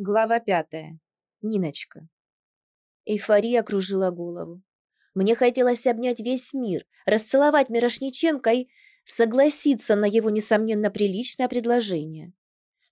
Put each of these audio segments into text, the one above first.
Глава пятая. Ниночка. Эйфория окружила голову. Мне хотелось обнять весь мир, расцеловать Мирошниченко и согласиться на его, несомненно, приличное предложение.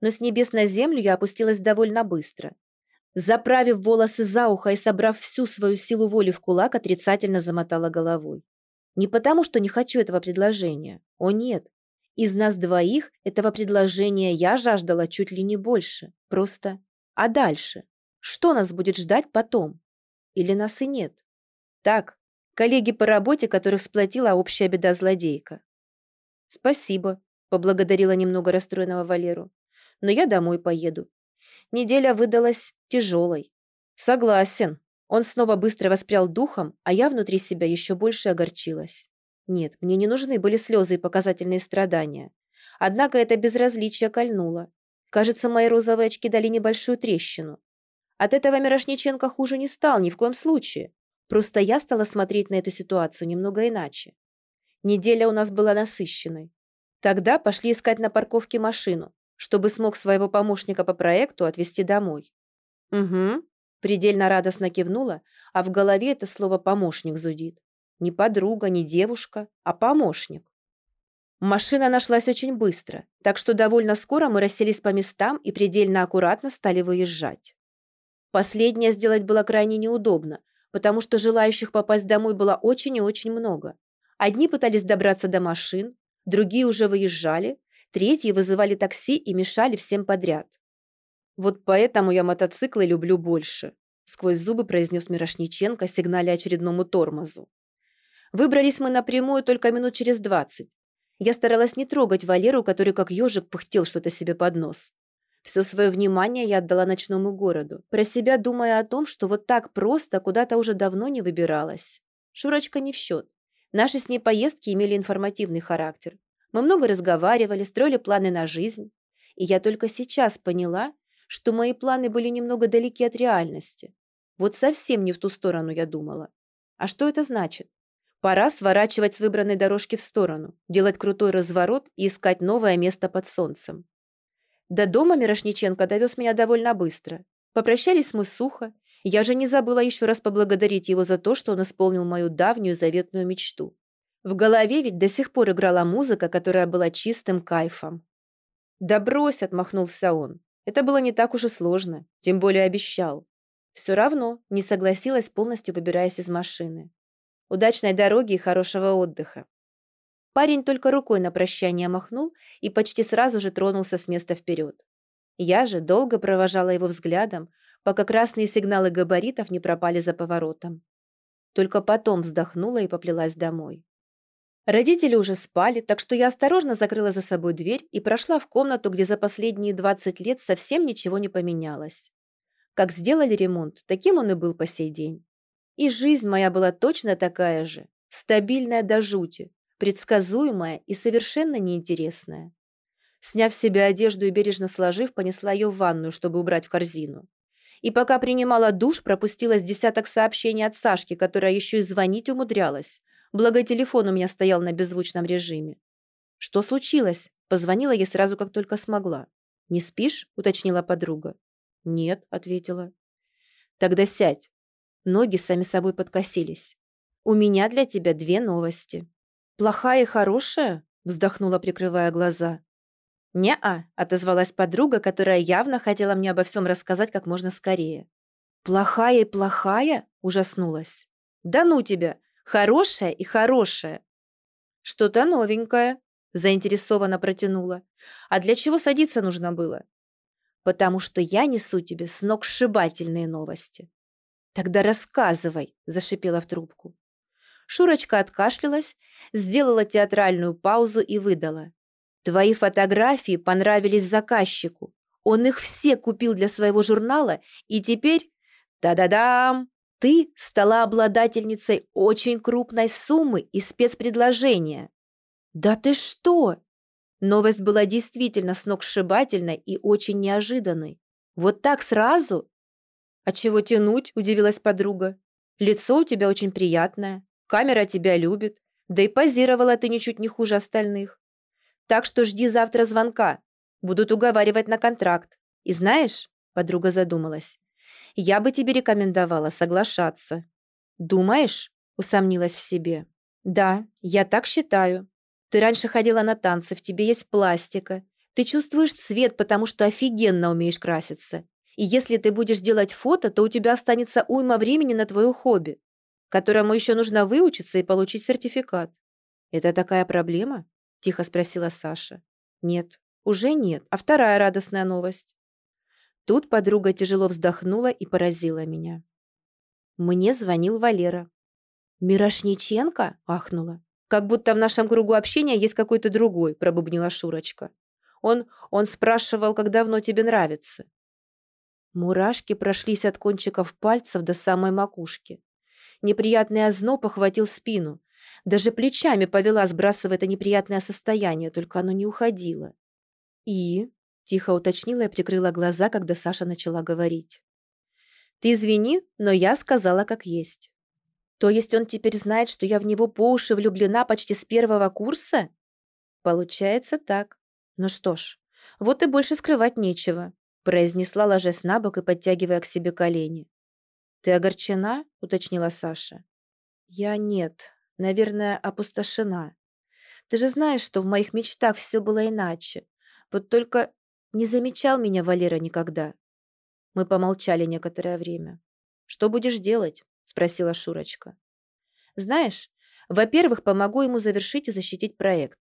Но с небес на землю я опустилась довольно быстро. Заправив волосы за ухо и собрав всю свою силу воли в кулак, отрицательно замотала головой. Не потому, что не хочу этого предложения. О нет. Из нас двоих этого предложения я жаждала чуть ли не больше. Просто а дальше? Что нас будет ждать потом? Или нас и нет? Так, коллеги по работе, которых сплотила общая беда злодейка. Спасибо, поблагодарила немного расстроенного Валеру. Но я домой поеду. Неделя выдалась тяжелой. Согласен. Он снова быстро воспрял духом, а я внутри себя еще больше огорчилась. Нет, мне не нужны были слезы и показательные страдания. Однако это безразличие кольнуло. Кажется, мои розовые очки дали небольшую трещину. От этого Мирошниченко хуже не стал ни в коем случае. Просто я стала смотреть на эту ситуацию немного иначе. Неделя у нас была насыщенной. Тогда пошли искать на парковке машину, чтобы смог своего помощника по проекту отвезти домой. Угу, предельно радостно кивнула, а в голове это слово «помощник» зудит. Не подруга, не девушка, а помощник. Машина нашлась очень быстро, так что довольно скоро мы расселись по местам и предельно аккуратно стали выезжать. Последнее сделать было крайне неудобно, потому что желающих попасть домой было очень и очень много. Одни пытались добраться до машин, другие уже выезжали, третьи вызывали такси и мешали всем подряд. «Вот поэтому я мотоциклы люблю больше», сквозь зубы произнес Мирошниченко, сигналя очередному тормозу. Выбрались мы напрямую только минут через двадцать, я старалась не трогать Валеру, который как ежик пыхтел что-то себе под нос. Все свое внимание я отдала ночному городу, про себя думая о том, что вот так просто куда-то уже давно не выбиралась. Шурочка не в счет. Наши с ней поездки имели информативный характер. Мы много разговаривали, строили планы на жизнь. И я только сейчас поняла, что мои планы были немного далеки от реальности. Вот совсем не в ту сторону я думала. А что это значит? Пора сворачивать с выбранной дорожки в сторону, делать крутой разворот и искать новое место под солнцем. До дома Мирошниченко довез меня довольно быстро. Попрощались мы сухо. Я же не забыла еще раз поблагодарить его за то, что он исполнил мою давнюю заветную мечту. В голове ведь до сих пор играла музыка, которая была чистым кайфом. «Да брось!» – отмахнулся он. Это было не так уж и сложно, тем более обещал. Все равно не согласилась, полностью выбираясь из машины. Удачной дороги и хорошего отдыха. Парень только рукой на прощание махнул и почти сразу же тронулся с места вперед. Я же долго провожала его взглядом, пока красные сигналы габаритов не пропали за поворотом. Только потом вздохнула и поплелась домой. Родители уже спали, так что я осторожно закрыла за собой дверь и прошла в комнату, где за последние 20 лет совсем ничего не поменялось. Как сделали ремонт, таким он и был по сей день. И жизнь моя была точно такая же, стабильная до жути, предсказуемая и совершенно неинтересная. Сняв с себя одежду и бережно сложив, понесла ее в ванную, чтобы убрать в корзину. И пока принимала душ, пропустила с десяток сообщений от Сашки, которая еще и звонить умудрялась. Благо телефон у меня стоял на беззвучном режиме. «Что случилось?» Позвонила ей сразу, как только смогла. «Не спишь?» – уточнила подруга. «Нет», – ответила. «Тогда сядь. Ноги сами собой подкосились. «У меня для тебя две новости». «Плохая и хорошая?» – вздохнула, прикрывая глаза. «Не-а», – отозвалась подруга, которая явно хотела мне обо всем рассказать как можно скорее. «Плохая и плохая?» – ужаснулась. «Да ну тебя! Хорошая и хорошая!» «Что-то новенькое», – заинтересованно протянула. «А для чего садиться нужно было?» «Потому что я несу тебе сногсшибательные новости». «Тогда рассказывай», – зашипела в трубку. Шурочка откашлялась, сделала театральную паузу и выдала. «Твои фотографии понравились заказчику. Он их все купил для своего журнала, и теперь... Та-да-дам! Ты стала обладательницей очень крупной суммы и спецпредложения». «Да ты что?» Новость была действительно сногсшибательной и очень неожиданной. «Вот так сразу?» «А чего тянуть?» – удивилась подруга. «Лицо у тебя очень приятное, камера тебя любит, да и позировала ты ничуть не хуже остальных. Так что жди завтра звонка, будут уговаривать на контракт. И знаешь, Подруга задумалась. «Я бы тебе рекомендовала соглашаться». «Думаешь?» – усомнилась в себе. «Да, я так считаю. Ты раньше ходила на танцы, в тебе есть пластика. Ты чувствуешь цвет, потому что офигенно умеешь краситься. И если ты будешь делать фото, то у тебя останется уйма времени на твое хобби, которому еще нужно выучиться и получить сертификат. «Это такая проблема?» – тихо спросила Саша. «Нет, уже нет, а вторая радостная новость». Тут подруга тяжело вздохнула и поразила меня. Мне звонил Валера. «Мирошниченко?» – ахнула. «Как будто в нашем кругу общения есть какой-то другой», – пробубнила Шурочка. «Он, он спрашивал, как давно тебе нравится». Мурашки прошлись от кончиков пальцев до самой макушки. Неприятный озноб охватил спину. Даже плечами повела, сбрасывая это неприятное состояние, только оно не уходило. «И?» – тихо уточнила и прикрыла глаза, когда Саша начала говорить. «Ты извини, но я сказала как есть. То есть он теперь знает, что я в него по уши влюблена почти с первого курса?» «Получается так. Ну что ж, вот и больше скрывать нечего», – произнесла, ложась на бок и подтягивая к себе колени. «Ты огорчена?» – уточнила Саша. «Я нет. Наверное, опустошена. Ты же знаешь, что в моих мечтах все было иначе. Вот только не замечал меня Валера никогда». Мы помолчали некоторое время. «Что будешь делать?» – спросила Шурочка. «Знаешь, во-первых, помогу ему завершить и защитить проект.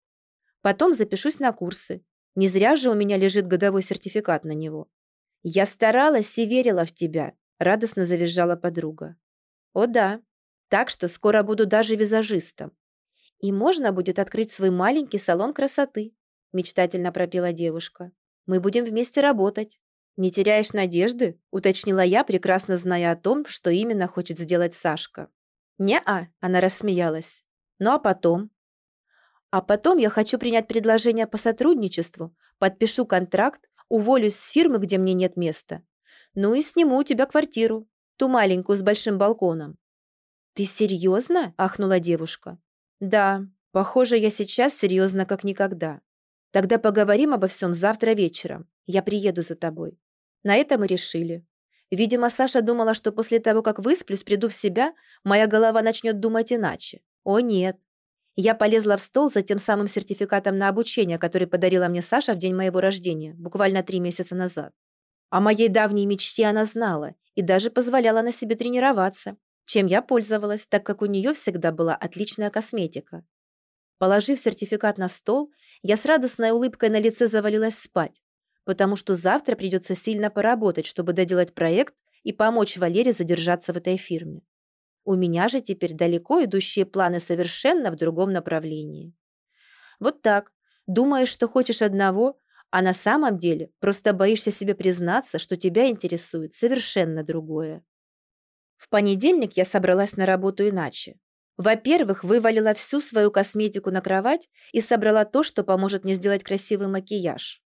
Потом запишусь на курсы. Не зря же у меня лежит годовой сертификат на него. Я старалась и верила в тебя радостно завизжала подруга. О да, так что скоро буду даже визажистом. И можно будет открыть свой маленький салон красоты, мечтательно пропела девушка. Мы будем вместе работать. Не теряешь надежды? уточнила я, прекрасно зная о том, что именно хочет сделать Сашка. Не-а, она рассмеялась. Ну а потом? А потом я хочу принять предложение по сотрудничеству, подпишу контракт, уволюсь с фирмы, где мне нет места, ну и сниму у тебя квартиру, ту маленькую с большим балконом». «Ты серьезно?» – ахнула девушка. «Да, похоже, я сейчас серьезно как никогда. Тогда поговорим обо всем завтра вечером. Я приеду за тобой». На это мы решили. Видимо, Саша думала, что после того, как высплюсь, приду в себя, моя голова начнет думать иначе. О нет. Я полезла в стол за тем самым сертификатом на обучение, который подарила мне Саша в день моего рождения, буквально три месяца назад. О моей давней мечте она знала и даже позволяла на себе тренироваться, чем я пользовалась, так как у нее всегда была отличная косметика. Положив сертификат на стол, я с радостной улыбкой на лице завалилась спать, потому что завтра придется сильно поработать, чтобы доделать проект и помочь Валере задержаться в этой фирме. У меня же теперь далеко идущие планы совершенно в другом направлении. Вот так. Думаешь, что хочешь одного, а на самом деле просто боишься себе признаться, что тебя интересует совершенно другое. В понедельник я собралась на работу иначе. Во-первых, вывалила всю свою косметику на кровать и собрала то, что поможет мне сделать красивый макияж.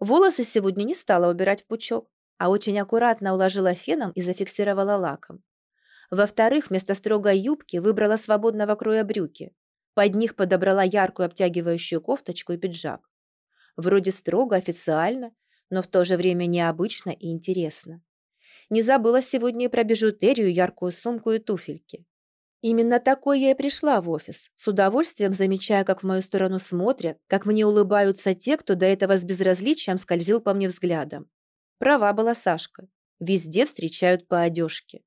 Волосы сегодня не стала убирать в пучок, а очень аккуратно уложила феном и зафиксировала лаком. Во-вторых, вместо строгой юбки выбрала свободного кроя брюки. Под них подобрала яркую обтягивающую кофточку и пиджак. Вроде строго, официально, но в то же время необычно и интересно. Не забыла сегодня и про бижутерию, яркую сумку и туфельки. Именно такой я и пришла в офис, с удовольствием замечая, как в мою сторону смотрят, как мне улыбаются те, кто до этого с безразличием скользил по мне взглядом. Права была Сашка. Везде встречают по одежке.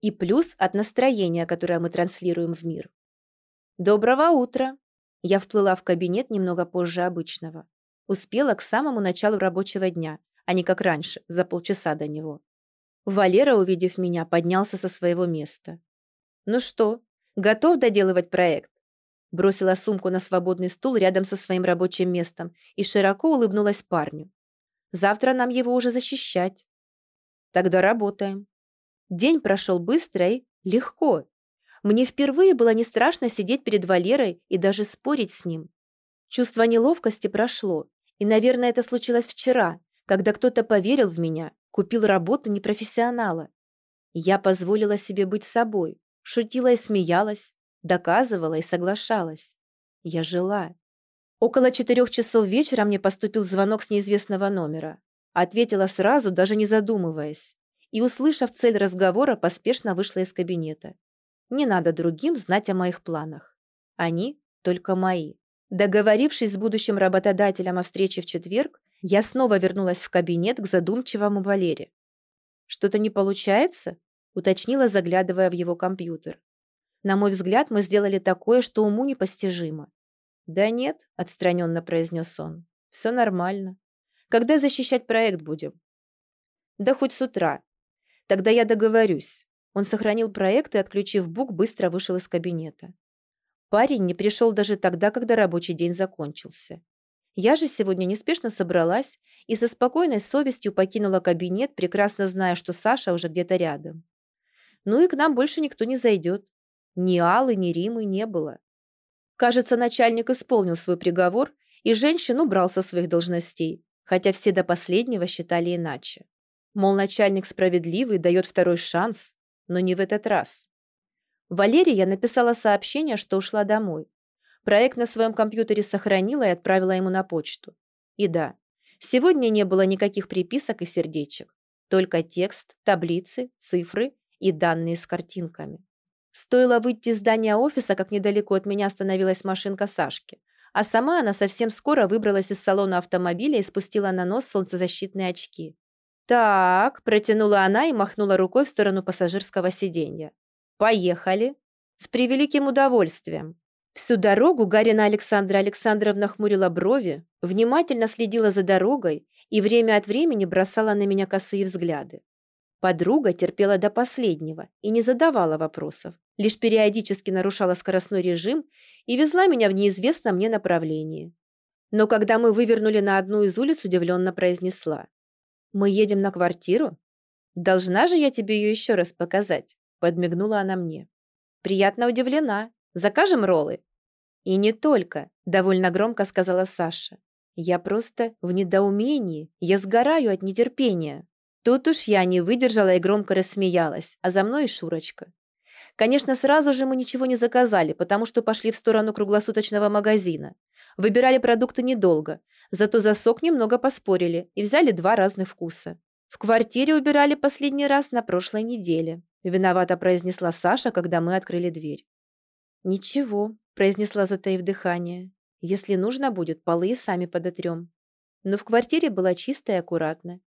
И плюс от настроения, которое мы транслируем в мир. «Доброго утра!» Я вплыла в кабинет немного позже обычного. Успела к самому началу рабочего дня, а не как раньше, за полчаса до него. Валера, увидев меня, поднялся со своего места. «Ну что, готов доделывать проект?» Бросила сумку на свободный стул рядом со своим рабочим местом и широко улыбнулась парню. «Завтра нам его уже защищать». «Тогда работаем». День прошел быстро и легко. Мне впервые было не страшно сидеть перед Валерой и даже спорить с ним. Чувство неловкости прошло, и, наверное, это случилось вчера, когда кто-то поверил в меня, купил работу непрофессионала. Я позволила себе быть собой, шутила и смеялась, доказывала и соглашалась. Я жила. Около четырех часов вечера мне поступил звонок с неизвестного номера. Ответила сразу, даже не задумываясь. И, услышав цель разговора, поспешно вышла из кабинета. Не надо другим знать о моих планах. Они только мои. Договорившись с будущим работодателем о встрече в четверг, я снова вернулась в кабинет к задумчивому Валере. «Что-то не получается?» – уточнила, заглядывая в его компьютер. «На мой взгляд, мы сделали такое, что уму непостижимо». «Да нет», – отстраненно произнес он. «Все нормально. Когда защищать проект будем?» «Да хоть с утра. Тогда я договорюсь». Он сохранил проект и, отключив бук, быстро вышел из кабинета. Парень не пришел даже тогда, когда рабочий день закончился. Я же сегодня неспешно собралась и со спокойной совестью покинула кабинет, прекрасно зная, что Саша уже где-то рядом. Ну и к нам больше никто не зайдет. Ни Аллы, ни Римы не было. Кажется, начальник исполнил свой приговор, и женщин убрал со своих должностей, хотя все до последнего считали иначе. Мол, начальник справедливый, дает второй шанс, но не в этот раз. Валерии я написала сообщение, что ушла домой. Проект на своем компьютере сохранила и отправила ему на почту. И да, сегодня не было никаких приписок и сердечек. Только текст, таблицы, цифры и данные с картинками. Стоило выйти из здания офиса, как недалеко от меня остановилась машинка Сашки. А сама она совсем скоро выбралась из салона автомобиля и спустила на нос солнцезащитные очки. «Так», – протянула она и махнула рукой в сторону пассажирского сиденья. «Поехали». «С превеликим удовольствием». Всю дорогу Гарина Александра Александровна хмурила брови, внимательно следила за дорогой и время от времени бросала на меня косые взгляды. Подруга терпела до последнего и не задавала вопросов, лишь периодически нарушала скоростной режим и везла меня в неизвестном мне направлении. Но когда мы вывернули на одну из улиц, удивленно произнесла. «Мы едем на квартиру? Должна же я тебе ее еще раз показать?» Подмигнула она мне. «Приятно удивлена. Закажем роллы?» «И не только», – довольно громко сказала Саша. «Я просто в недоумении. Я сгораю от нетерпения». Тут уж я не выдержала и громко рассмеялась, а за мной и Шурочка. Конечно, сразу же мы ничего не заказали, потому что пошли в сторону круглосуточного магазина. Выбирали продукты недолго, зато за сок немного поспорили и взяли два разных вкуса. В квартире убирали последний раз на прошлой неделе. Виновато произнесла Саша, когда мы открыли дверь. «Ничего», произнесла, затаив дыхание. «Если нужно будет, полы и сами подотрем». Но в квартире было чисто и аккуратно.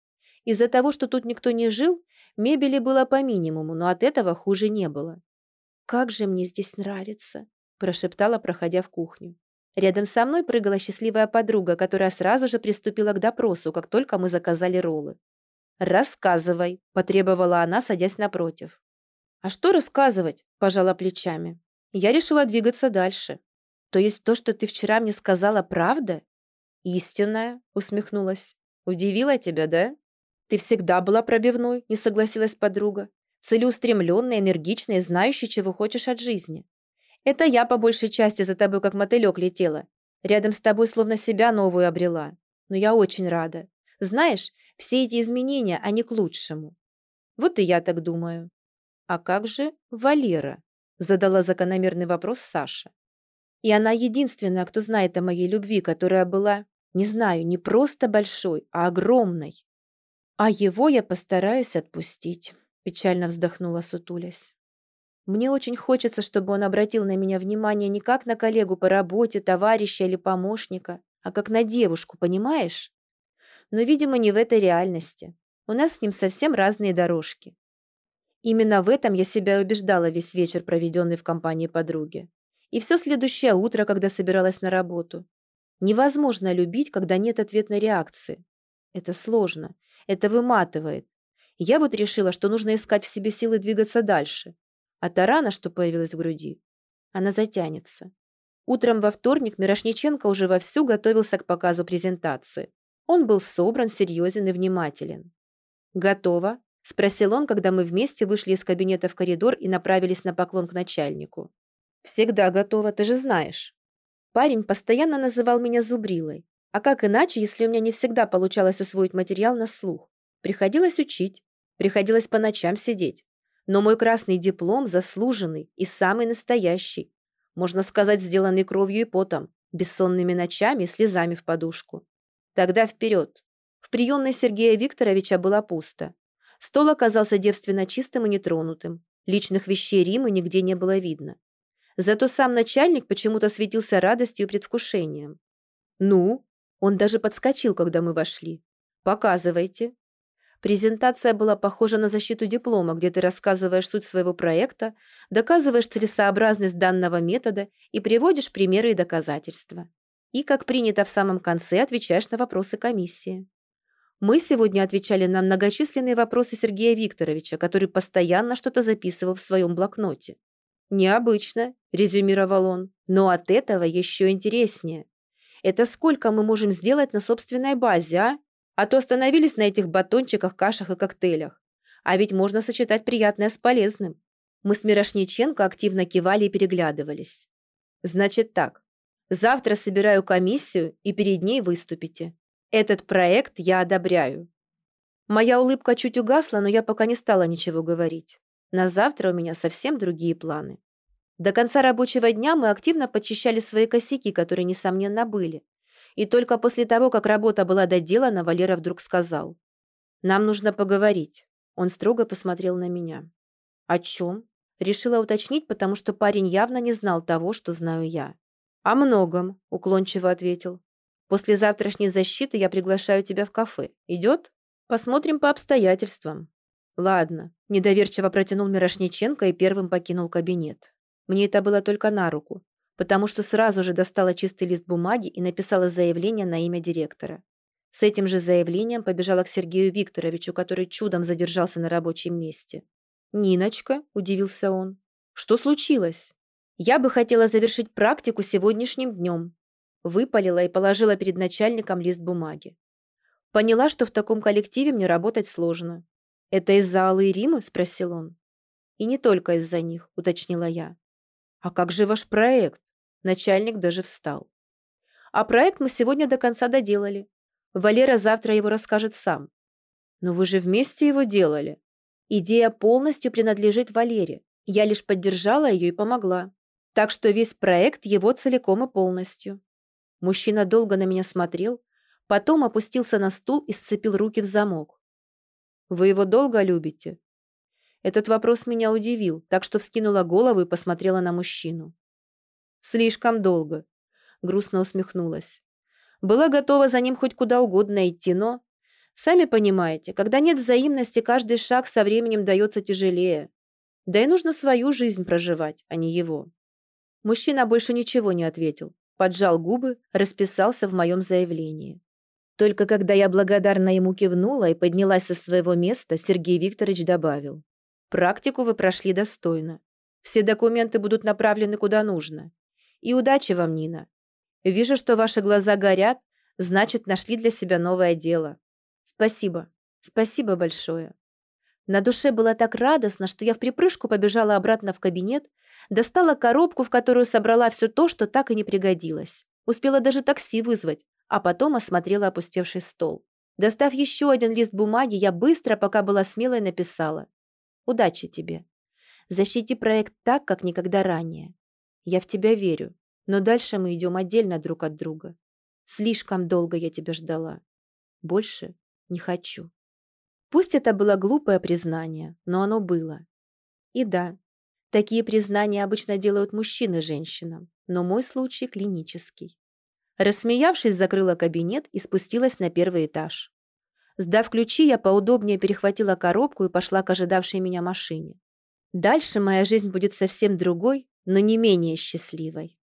Из-за того, что тут никто не жил, мебели было по минимуму, но от этого хуже не было. «Как же мне здесь нравится!» – прошептала, проходя в кухню. Рядом со мной прыгала счастливая подруга, которая сразу же приступила к допросу, как только мы заказали роллы. «Рассказывай», – потребовала она, садясь напротив. «А что рассказывать?» – пожала плечами. Я решила двигаться дальше. То есть то, что ты вчера мне сказала, правда? Истинная, усмехнулась. Удивила тебя, да? Ты всегда была пробивной, не согласилась подруга. Целеустремленная, энергичная, знающая, чего хочешь от жизни. Это я по большей части за тобой как мотылек летела. Рядом с тобой словно себя новую обрела. Но я очень рада. Знаешь, все эти изменения, они к лучшему. Вот и я так думаю. А как же Валера? Задала закономерный вопрос Саша. И она единственная, кто знает о моей любви, которая была, не знаю, не просто большой, а огромной. А его я постараюсь отпустить, печально вздохнула сутулясь. Мне очень хочется, чтобы он обратил на меня внимание не как на коллегу по работе, товарища или помощника, а как на девушку, понимаешь? Но, видимо, не в этой реальности. У нас с ним совсем разные дорожки. Именно в этом я себя убеждала весь вечер, проведенный в компании подруги. И все следующее утро, когда собиралась на работу. Невозможно любить, когда нет ответной реакции. Это сложно, это выматывает. Я вот решила, что нужно искать в себе силы двигаться дальше. А та рана, что появилась в груди, она затянется. Утром во вторник Мирошниченко уже вовсю готовился к показу презентации. Он был собран, серьезен и внимателен. «Готово?» – спросил он, когда мы вместе вышли из кабинета в коридор и направились на поклон к начальнику. «Всегда готова, ты же знаешь». Парень постоянно называл меня зубрилой. А как иначе, если у меня не всегда получалось усвоить материал на слух? Приходилось учить, приходилось по ночам сидеть. Но мой красный диплом заслуженный и самый настоящий. Можно сказать, сделанный кровью и потом, бессонными ночами и слезами в подушку. Тогда вперед. В приемной Сергея Викторовича было пусто. Стол оказался девственно чистым и нетронутым. Личных вещей Римы нигде не было видно. Зато сам начальник почему-то светился радостью и предвкушением. «Ну?» Он даже подскочил, когда мы вошли. «Показывайте». Презентация была похожа на защиту диплома, где ты рассказываешь суть своего проекта, доказываешь целесообразность данного метода и приводишь примеры и доказательства. И, как принято в самом конце, отвечаешь на вопросы комиссии. Мы сегодня отвечали на многочисленные вопросы Сергея Викторовича, который постоянно что-то записывал в своем блокноте. «Необычно», – резюмировал он, – «но от этого еще интереснее. Это сколько мы можем сделать на собственной базе, а? А то остановились на этих батончиках, кашах и коктейлях. А ведь можно сочетать приятное с полезным. Мы с Мирошниченко активно кивали и переглядывались. Значит так. Завтра собираю комиссию и перед ней выступите. Этот проект я одобряю. Моя улыбка чуть угасла, но я пока не стала ничего говорить. На завтра у меня совсем другие планы. До конца рабочего дня мы активно подчищали свои косяки, которые, несомненно, были. И только после того, как работа была доделана, Валера вдруг сказал. «Нам нужно поговорить». Он строго посмотрел на меня. «О чем?» Решила уточнить, потому что парень явно не знал того, что знаю я. «О многом», – уклончиво ответил. «После завтрашней защиты я приглашаю тебя в кафе. Идет? Посмотрим по обстоятельствам». «Ладно», – недоверчиво протянул Мирошниченко и первым покинул кабинет. Мне это было только на руку, потому что сразу же достала чистый лист бумаги и написала заявление на имя директора. С этим же заявлением побежала к Сергею Викторовичу, который чудом задержался на рабочем месте. «Ниночка», – удивился он, – «что случилось?» «Я бы хотела завершить практику сегодняшним днем», – выпалила и положила перед начальником лист бумаги. Поняла, что в таком коллективе мне работать сложно. «Это из-за Аллы и Римы?» – спросил он. «И не только из-за них», – уточнила я. «А как же ваш проект?» Начальник даже встал. «А проект мы сегодня до конца доделали. Валера завтра его расскажет сам». «Но вы же вместе его делали». «Идея полностью принадлежит Валере. Я лишь поддержала ее и помогла. Так что весь проект его целиком и полностью». Мужчина долго на меня смотрел, потом опустился на стул и сцепил руки в замок. «Вы его долго любите?» Этот вопрос меня удивил, так что вскинула голову и посмотрела на мужчину. «Слишком долго», — грустно усмехнулась. «Была готова за ним хоть куда угодно идти, но...» «Сами понимаете, когда нет взаимности, каждый шаг со временем дается тяжелее. Да и нужно свою жизнь проживать, а не его». Мужчина больше ничего не ответил, поджал губы, расписался в моем заявлении. Только когда я благодарно ему кивнула и поднялась со своего места, Сергей Викторович добавил. Практику вы прошли достойно. Все документы будут направлены куда нужно. И удачи вам, Нина. Вижу, что ваши глаза горят, значит, нашли для себя новое дело. Спасибо. Спасибо большое. На душе было так радостно, что я в припрыжку побежала обратно в кабинет, достала коробку, в которую собрала все то, что так и не пригодилось. Успела даже такси вызвать, а потом осмотрела опустевший стол. Достав еще один лист бумаги, я быстро, пока была смелой, написала. Удачи тебе. Защити проект так, как никогда ранее. Я в тебя верю, но дальше мы идем отдельно друг от друга. Слишком долго я тебя ждала. Больше не хочу. Пусть это было глупое признание, но оно было. И да, такие признания обычно делают мужчины женщинам, но мой случай клинический. Рассмеявшись, закрыла кабинет и спустилась на первый этаж. Сдав ключи, я поудобнее перехватила коробку и пошла к ожидавшей меня машине. Дальше моя жизнь будет совсем другой, но не менее счастливой.